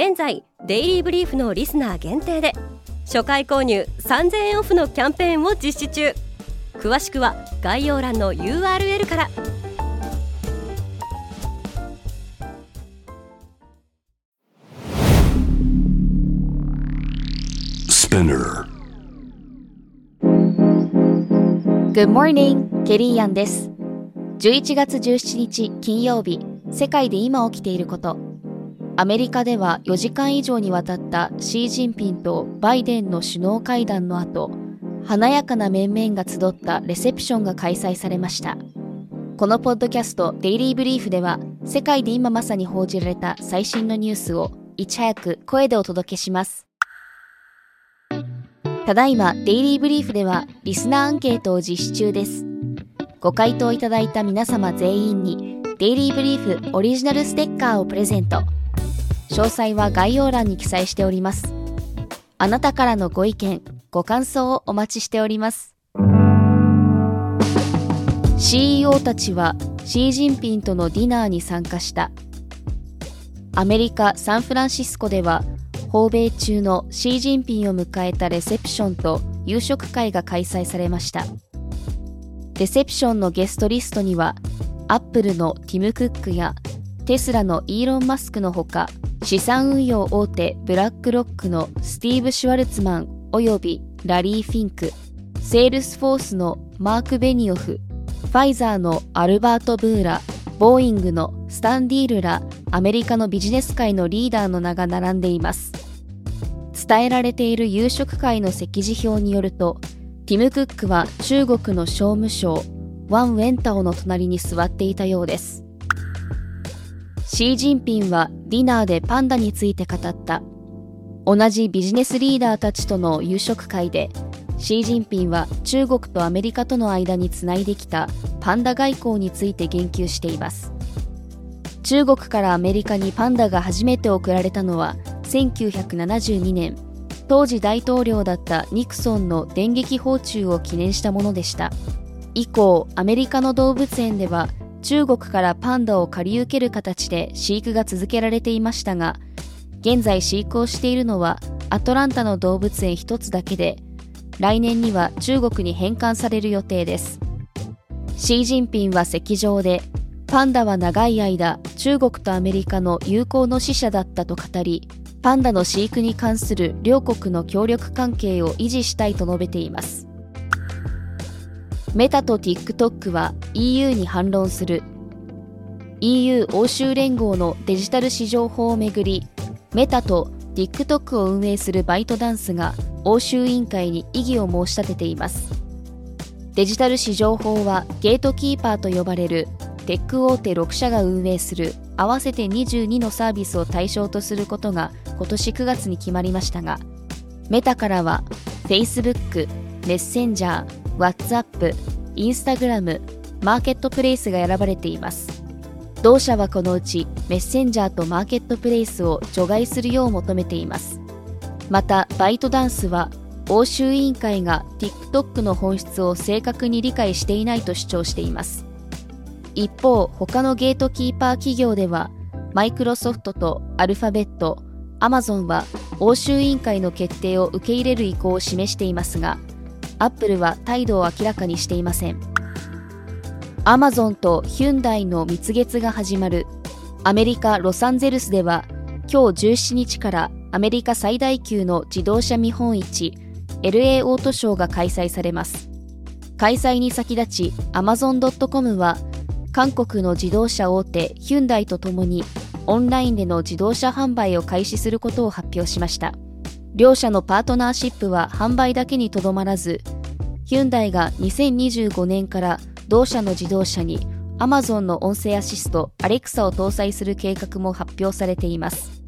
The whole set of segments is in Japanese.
現在デイリーブリーフのリスナー限定で初回購入3000円オフのキャンペーンを実施中。詳しくは概要欄の URL からス p i n n e Good morning! ケリーアンです。11月17日金曜日世界で今起きていることアメリカでは4時間以上にわたったシー・ジンピンとバイデンの首脳会談の後華やかな面々が集ったレセプションが開催されました。このポッドキャストデイリーブリーフでは世界で今まさに報じられた最新のニュースをいち早く声でお届けします。ただいまデイリーブリーフではリスナーアンケートを実施中です。ご回答いただいた皆様全員にデイリーブリーフオリジナルステッカーをプレゼント。詳細は概要欄に記載しております。あなたからのご意見、ご感想をお待ちしております。CEO たちはシー・ジンピンとのディナーに参加した。アメリカ・サンフランシスコでは訪米中のシー・ジンピンを迎えたレセプションと夕食会が開催されました。レセプションのゲストリストには、アップルのティム・クックやテスラのイーロン・マスクのほか、資産運用大手ブラックロックのスティーブ・シュワルツマン及びラリー・フィンク、セールスフォースのマーク・ベニオフ、ファイザーのアルバート・ブーラ、ボーイングのスタンディールらアメリカのビジネス界のリーダーの名が並んでいます。伝えられている夕食会の席次表によると、ティム・クックは中国の商務省、ワン・ウェンタオの隣に座っていたようです。シー・ジンピンはディナーでパンダについて語った。同じビジネスリーダーたちとの夕食会で、シー・ジンピンは中国とアメリカとの間につないできたパンダ外交について言及しています。中国からアメリカにパンダが初めて送られたのは1972年、当時大統領だったニクソンの電撃訪中を記念したものでした。以降、アメリカの動物園では中国からパンダを借り受ける形で飼育が続けられていましたが、現在飼育をしているのはアトランタの動物園一つだけで、来年には中国に返還される予定です。シー・ジンピンは席上で、パンダは長い間中国とアメリカの友好の使者だったと語り、パンダの飼育に関する両国の協力関係を維持したいと述べています。メタと TikTok は EU に反論する。EU 欧州連合のデジタル市場法をめぐりメタと TikTok を運営するバイトダンスが欧州委員会に異議を申し立てています。デジタル市場法はゲートキーパーと呼ばれるテック大手6社が運営する合わせて22のサービスを対象とすることが今年9月に決まりましたがメタからは Facebook、メッセンジャー、WhatsApp、Instagram、マーケットプレイスが選ばれています。同社はこのうちメッセンジャーとマーケットプレイスを除外するよう求めています。また、バイトダンスは欧州委員会が TikTok の本質を正確に理解していないと主張しています。一方、他のゲートキーパー企業では、マイクロソフトとアルファベット、アマゾンは欧州委員会の決定を受け入れる意向を示していますが、アップルは態度を明らかにしていません。アマゾンとヒュンダイの蜜月が始まるアメリカ・ロサンゼルスでは今日17日からアメリカ最大級の自動車見本市 LA オートショーが開催されます。開催に先立ち Amazon.com は韓国の自動車大手ヒュンダイとともにオンラインでの自動車販売を開始することを発表しました。両社のパートナーシップは販売だけにとどまらず、ヒュンダイが2025年から同社の自動車に Amazon の音声アシスト Alexa を搭載する計画も発表されています。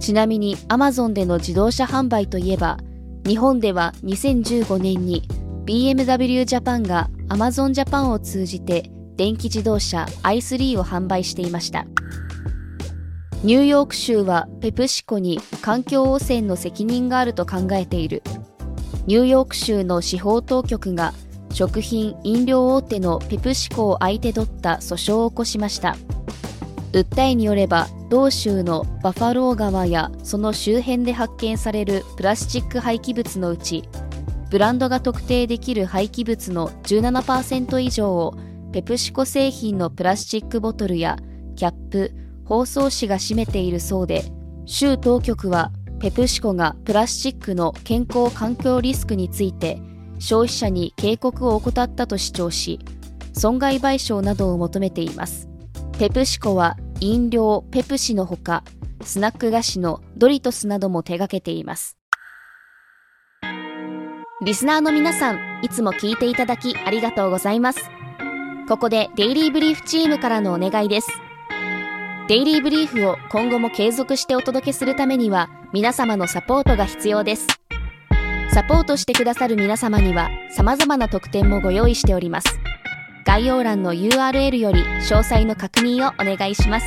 ちなみに Amazon での自動車販売といえば、日本では2015年に BMW ジャパンが Amazon ジャパンを通じて電気自動車 i3 を販売していました。ニューヨーク州はペプシコに環境汚染の責任があると考えている。ニューヨーク州の司法当局が食品・飲料大手のペプシコを相手取った訴訟を起こしました。訴えによれば同州のバファロー川やその周辺で発見されるプラスチック廃棄物のうちブランドが特定できる廃棄物の17%以上をペプシコ製品のプラスチックボトルやキャップ、包装紙が占めているそうで州当局はペプシコがプラスチックの健康環境リスクについて消費者に警告を怠ったと主張し損害賠償などを求めていますペプシコは飲料ペプシのほか、スナック菓子のドリトスなども手掛けています。リスナーの皆さん、いつも聞いていただきありがとうございます。ここでデイリーブリーフチームからのお願いです。デイリーブリーフを今後も継続してお届けするためには皆様のサポートが必要です。サポートしてくださる皆様には様々な特典もご用意しております。概要欄の URL より詳細の確認をお願いします。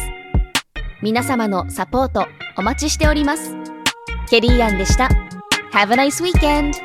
皆様のサポートお待ちしております。ケリーアンでした。Have a nice weekend!